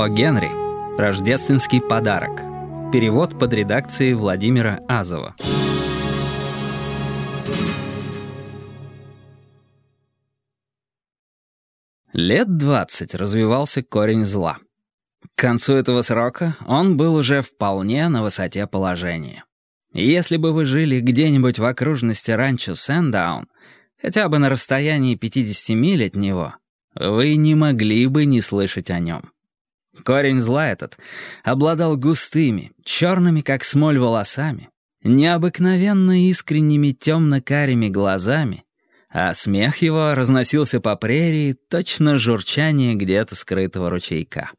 О. Генри. Рождественский подарок. Перевод под редакцией Владимира Азова. Лет двадцать развивался корень зла. К концу этого срока он был уже вполне на высоте положения. Если бы вы жили где-нибудь в окружности ранчо Сэндаун, хотя бы на расстоянии 50 миль от него, вы не могли бы не слышать о нем. Корень зла этот обладал густыми, черными, как смоль, волосами, необыкновенно искренними темно-карими глазами, а смех его разносился по прерии, точно журчание где-то скрытого ручейка.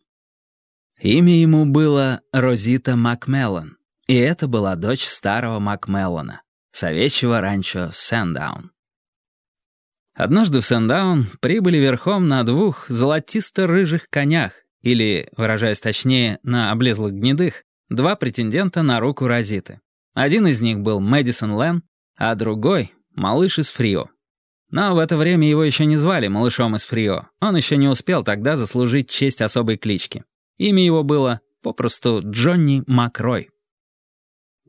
Имя ему было Розита Макмеллан, и это была дочь старого Макмеллана, совещего ранчо Сэндаун. Однажды в Сэндаун прибыли верхом на двух золотисто-рыжих конях, или, выражаясь точнее, на облезлых гнедых, два претендента на руку Розиты. Один из них был Мэдисон Лэн, а другой — малыш из Фрио. Но в это время его еще не звали малышом из Фрио. Он еще не успел тогда заслужить честь особой клички. Имя его было попросту Джонни Макрой.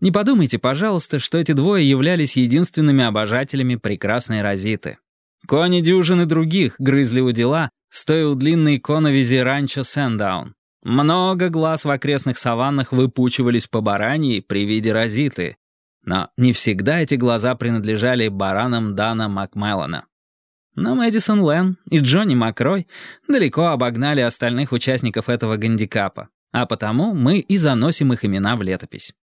Не подумайте, пожалуйста, что эти двое являлись единственными обожателями прекрасной Розиты. Кони дюжины других грызли у дела, стоя у длинной коновизи ранчо Сэндаун. Много глаз в окрестных саваннах выпучивались по бараньи при виде Розиты. Но не всегда эти глаза принадлежали баранам Дана Макмеллана. Но Мэдисон Лэн и Джонни Макрой далеко обогнали остальных участников этого гандикапа, а потому мы и заносим их имена в летопись.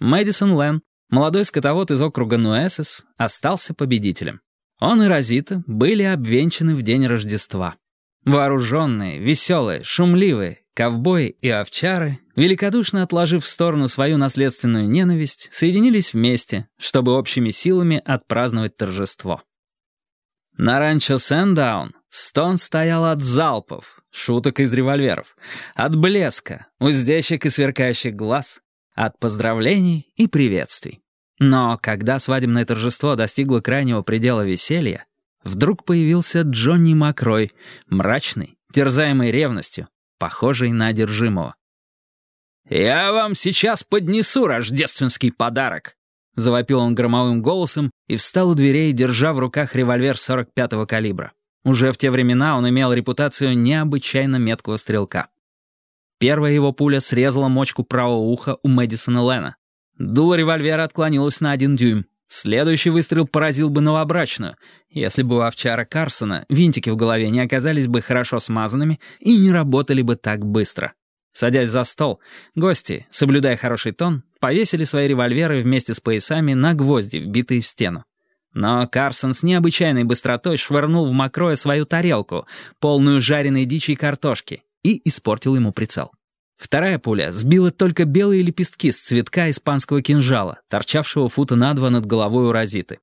Мэдисон Лэн, молодой скотовод из округа Нуэсес, остался победителем. Он и Розита были обвенчаны в день Рождества. Вооруженные, веселые, шумливые, ковбои и овчары, великодушно отложив в сторону свою наследственную ненависть, соединились вместе, чтобы общими силами отпраздновать торжество. На ранчо Сэндаун стон стоял от залпов, шуток из револьверов, от блеска, уздечек и сверкающих глаз, от поздравлений и приветствий. Но когда свадебное торжество достигло крайнего предела веселья, вдруг появился Джонни Макрой, мрачный, терзаемый ревностью, похожий на одержимого. «Я вам сейчас поднесу рождественский подарок!» Завопил он громовым голосом и встал у дверей, держа в руках револьвер 45-го калибра. Уже в те времена он имел репутацию необычайно меткого стрелка. Первая его пуля срезала мочку правого уха у Мэдисона Лена. Дуло револьвера отклонилось на один дюйм. Следующий выстрел поразил бы новобрачную, если бы у овчара Карсона винтики в голове не оказались бы хорошо смазанными и не работали бы так быстро. Садясь за стол, гости, соблюдая хороший тон, повесили свои револьверы вместе с поясами на гвозди, вбитые в стену. Но Карсон с необычайной быстротой швырнул в Макроя свою тарелку, полную жареной дичи и картошки, и испортил ему прицел. Вторая пуля сбила только белые лепестки с цветка испанского кинжала, торчавшего фута на два над головой у Розиты.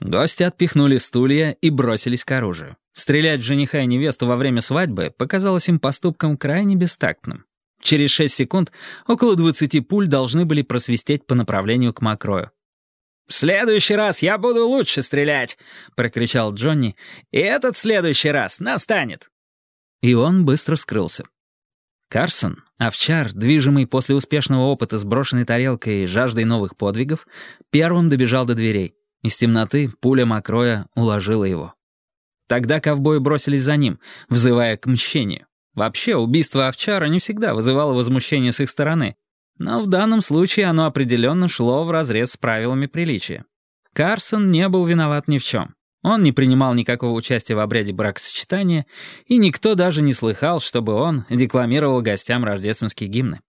Гости отпихнули стулья и бросились к оружию. Стрелять в жениха и невесту во время свадьбы показалось им поступком крайне бестактным. Через шесть секунд около двадцати пуль должны были просвистеть по направлению к Макрою. «В следующий раз я буду лучше стрелять!» — прокричал Джонни. «И этот следующий раз настанет!» И он быстро скрылся. Карсон, овчар, движимый после успешного опыта с брошенной тарелкой и жаждой новых подвигов, первым добежал до дверей. Из темноты пуля Макроя уложила его. Тогда ковбои бросились за ним, взывая к мщению. Вообще, убийство овчара не всегда вызывало возмущение с их стороны, но в данном случае оно определенно шло вразрез с правилами приличия. Карсон не был виноват ни в чем. Он не принимал никакого участия в обряде бракосочетания, и никто даже не слыхал, чтобы он декламировал гостям рождественские гимны.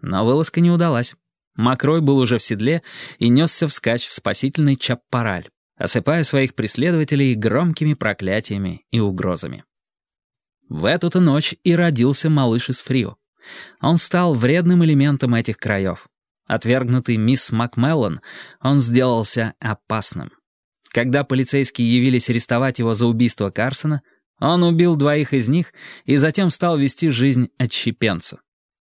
Но вылазка не удалась. Макрой был уже в седле и несся вскачь в спасительный чаппараль, осыпая своих преследователей громкими проклятиями и угрозами. В эту-то ночь и родился малыш из Фрио. Он стал вредным элементом этих краев. Отвергнутый мисс Макмеллан, он сделался опасным. Когда полицейские явились арестовать его за убийство Карсона, он убил двоих из них и затем стал вести жизнь отщепенца.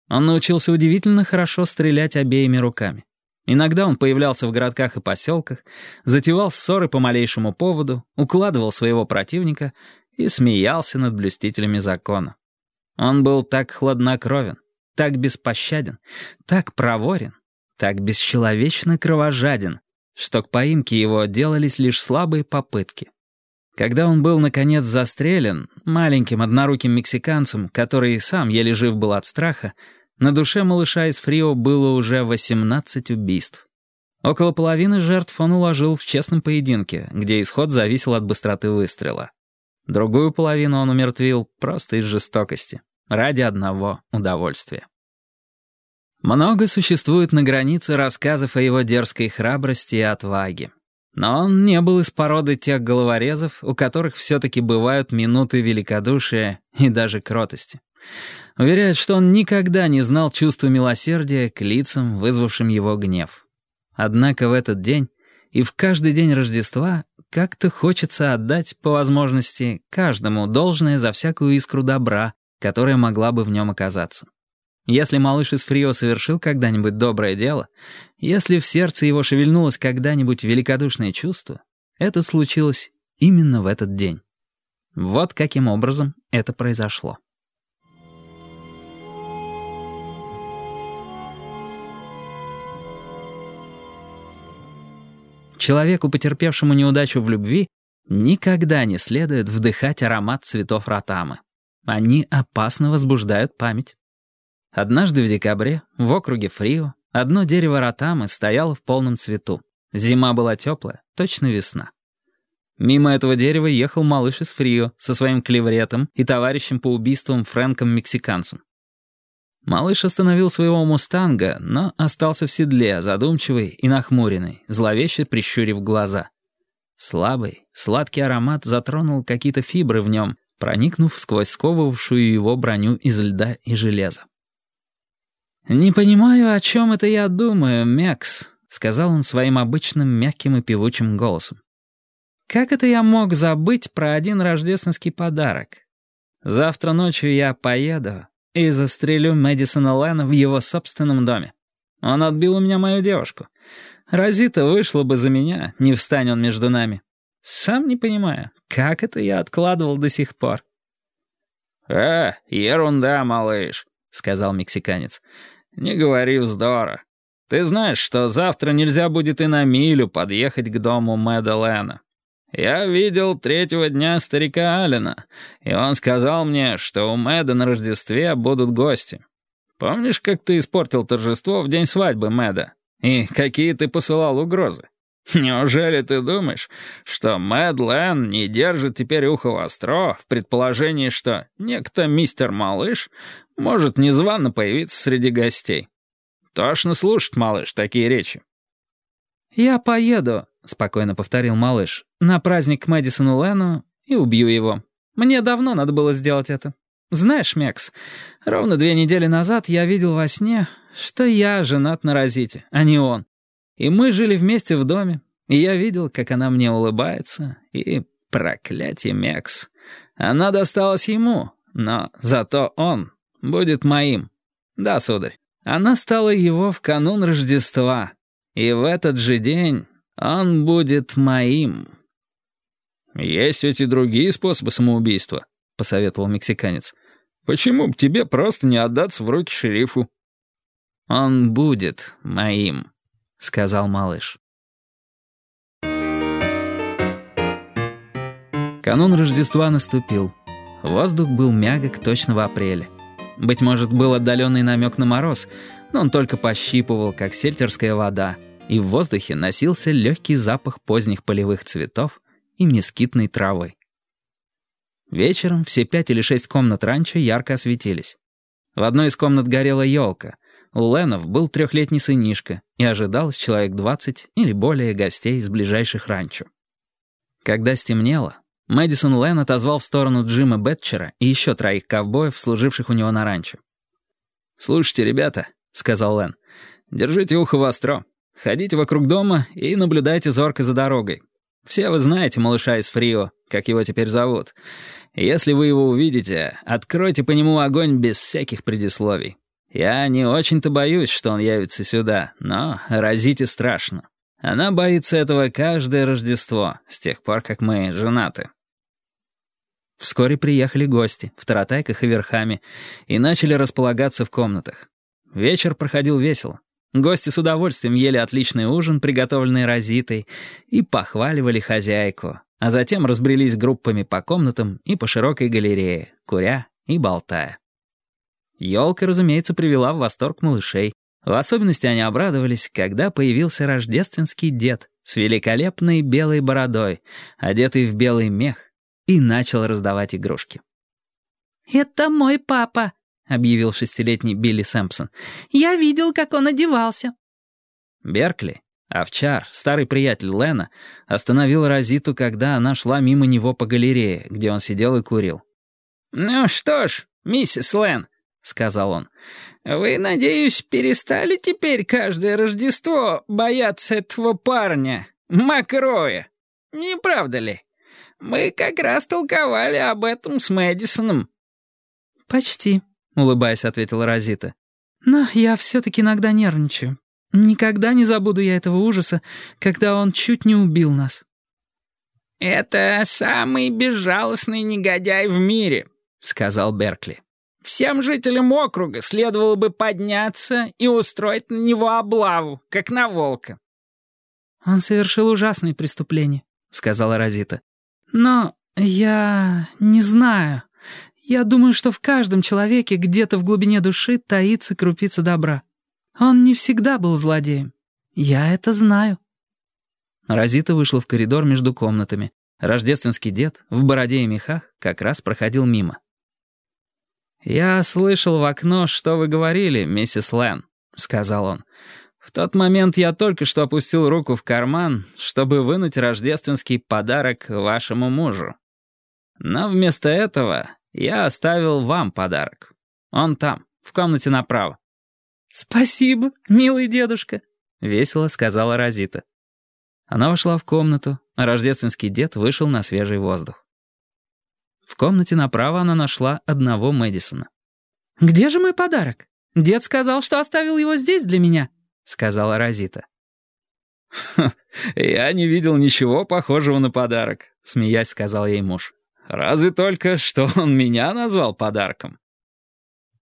Он научился удивительно хорошо стрелять обеими руками. Иногда он появлялся в городках и поселках, затевал ссоры по малейшему поводу, укладывал своего противника и смеялся над блюстителями закона. Он был так хладнокровен, так беспощаден, так проворен, так бесчеловечно кровожаден, что к поимке его делались лишь слабые попытки. Когда он был, наконец, застрелен, маленьким одноруким мексиканцем, который сам еле жив был от страха, на душе малыша из Фрио было уже 18 убийств. Около половины жертв он уложил в честном поединке, где исход зависел от быстроты выстрела. Другую половину он умертвил просто из жестокости, ради одного удовольствия. Много существует на границе рассказов о его дерзкой храбрости и отваге. Но он не был из породы тех головорезов, у которых все-таки бывают минуты великодушия и даже кротости. Уверяют, что он никогда не знал чувства милосердия к лицам, вызвавшим его гнев. Однако в этот день и в каждый день Рождества как-то хочется отдать, по возможности, каждому должное за всякую искру добра, которая могла бы в нем оказаться. Если малыш из Фрио совершил когда-нибудь доброе дело, если в сердце его шевельнулось когда-нибудь великодушное чувство, это случилось именно в этот день. Вот каким образом это произошло. Человеку, потерпевшему неудачу в любви, никогда не следует вдыхать аромат цветов ротамы. Они опасно возбуждают память. Однажды в декабре в округе Фрио одно дерево ротамы стояло в полном цвету. Зима была теплая, точно весна. Мимо этого дерева ехал малыш из Фрио со своим клевретом и товарищем по убийствам Фрэнком-мексиканцем. Малыш остановил своего мустанга, но остался в седле, задумчивый и нахмуренный, зловеще прищурив глаза. Слабый, сладкий аромат затронул какие-то фибры в нем, проникнув сквозь сковывавшую его броню из льда и железа. «Не понимаю, о чем это я думаю, Мекс», — сказал он своим обычным мягким и певучим голосом. «Как это я мог забыть про один рождественский подарок? Завтра ночью я поеду, и застрелю Мэдисона Лэна в его собственном доме. Он отбил у меня мою девушку. Розита вышла бы за меня, не встань он между нами. Сам не понимаю, как это я откладывал до сих пор. «Э, ерунда, малыш», — сказал мексиканец. «Не говори вздора. Ты знаешь, что завтра нельзя будет и на милю подъехать к дому Мэда Лэна. Я видел третьего дня старика Алина, и он сказал мне, что у Мэда на Рождестве будут гости. Помнишь, как ты испортил торжество в день свадьбы Мэда? И какие ты посылал угрозы? Неужели ты думаешь, что Мэд Лэн не держит теперь ухо востро в предположении, что некто мистер Малыш может незвано появиться среди гостей? Тошно слушать, малыш, такие речи. «Я поеду», — спокойно повторил малыш, «на праздник к Мэдисону Лену и убью его. Мне давно надо было сделать это. Знаешь, Мекс, ровно две недели назад я видел во сне, что я женат на Розите, а не он. И мы жили вместе в доме, и я видел, как она мне улыбается, и, проклятие, Мекс, она досталась ему, но зато он будет моим. Да, сударь, она стала его в канун Рождества, и в этот же день он будет моим». «Есть ведь и другие способы самоубийства», — посоветовал мексиканец. «Почему бы тебе просто не отдаться в руки шерифу?» «Он будет моим», — сказал малыш. Канун Рождества наступил. Воздух был мягок точно в апреле. Быть может, был отдаленный намек на мороз, но он только пощипывал, как сельтерская вода, и в воздухе носился легкий запах поздних полевых цветов и мескитной травы. Вечером все пять или шесть комнат ранчо ярко осветились. В одной из комнат горела елка. У Ленов был трехлетний сынишка, и ожидалось человек двадцать или более гостей из ближайших ранчо. Когда стемнело, Мэдисон Лен отозвал в сторону Джима Бетчера и еще троих ковбоев, служивших у него на ранчо. «Слушайте, ребята», — сказал Лен, — «держите ухо востро. Ходите вокруг дома и наблюдайте зорко за дорогой. Все вы знаете малыша из Фрио, как его теперь зовут. Если вы его увидите, откройте по нему огонь без всяких предисловий. Я не очень-то боюсь, что он явится сюда, но разите страшно. Она боится этого каждое Рождество, с тех пор, как мы женаты. Вскоре приехали гости в таратайках и верхами и начали располагаться в комнатах. Вечер проходил весело. Гости с удовольствием ели отличный ужин, приготовленный Розитой, и похваливали хозяйку, а затем разбрелись группами по комнатам и по широкой галерее, куря и болтая. Ёлка, разумеется, привела в восторг малышей. В особенности они обрадовались, когда появился рождественский дед с великолепной белой бородой, одетый в белый мех, и начал раздавать игрушки. «Это мой папа», — объявил шестилетний Билли Сэмпсон. «Я видел, как он одевался». Беркли, овчар, старый приятель Лена, остановил Розиту, когда она шла мимо него по галерее, где он сидел и курил. «Ну что ж, миссис Лен», — сказал он, — «вы, надеюсь, перестали теперь каждое Рождество бояться этого парня, Макроя, не правда ли? Мы как раз толковали об этом с Мэдисоном». «Почти», — улыбаясь, ответила Розита. «Но я все-таки иногда нервничаю. Никогда не забуду я этого ужаса, когда он чуть не убил нас». «Это самый безжалостный негодяй в мире», — сказал Беркли. «Всем жителям округа следовало бы подняться и устроить на него облаву, как на волка». «Он совершил ужасные преступления», — сказала Розита. «Но я не знаю. Я думаю, что в каждом человеке где-то в глубине души таится крупица добра. Он не всегда был злодеем. Я это знаю». Розита вышла в коридор между комнатами. Рождественский дед в бороде и мехах как раз проходил мимо. «Я слышал в окно, что вы говорили, миссис Лэн», — сказал он. «В тот момент я только что опустил руку в карман, чтобы вынуть рождественский подарок вашему мужу. Но вместо этого я оставил вам подарок. Он там, в комнате направо». «Спасибо, милый дедушка», — весело сказала Розита. Она вошла в комнату, а рождественский дед вышел на свежий воздух. В комнате направо она нашла одного Мэдисона. «Где же мой подарок? Дед сказал, что оставил его здесь для меня», — сказала Розита. «Я не видел ничего похожего на подарок», — смеясь сказал ей муж. Разве только, что он меня назвал подарком.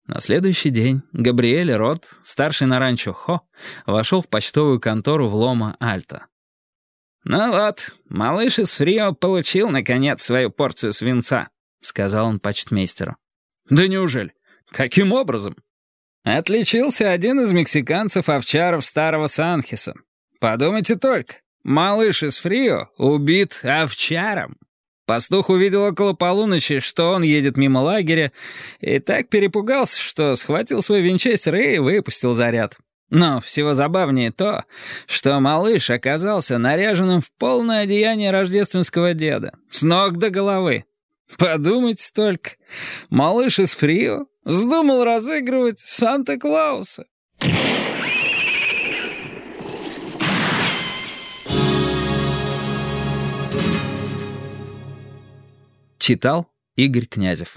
На следующий день Габриэль Рот, старший на ранчо Хо, вошел в почтовую контору в Лома Альта. «Ну вот, малыш из Фрио получил, наконец, свою порцию свинца», — сказал он почтмейстеру. «Да неужели? Каким образом?» Отличился один из мексиканцев-овчаров старого Санхеса. Подумайте только, малыш из Фрио убит овчаром. Пастух увидел около полуночи, что он едет мимо лагеря, и так перепугался, что схватил свой винчестер и выпустил заряд. Но всего забавнее то, что малыш оказался наряженным в полное одеяние рождественского деда, с ног до головы. Подумайте только, малыш из Фрио вздумал разыгрывать Санта-Клауса. Читал Игорь Князев